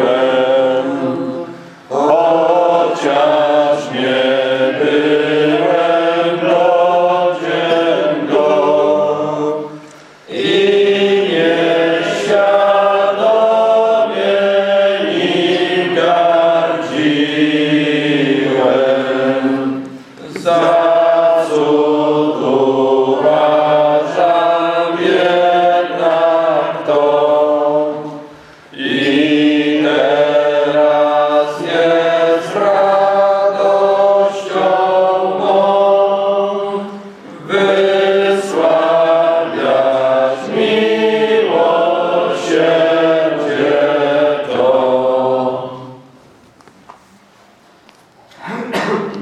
Dostąpiłem, chociaż nie byłem. za co dorażam jednak to i teraz jest radością mą wysławiać miłosierdzie.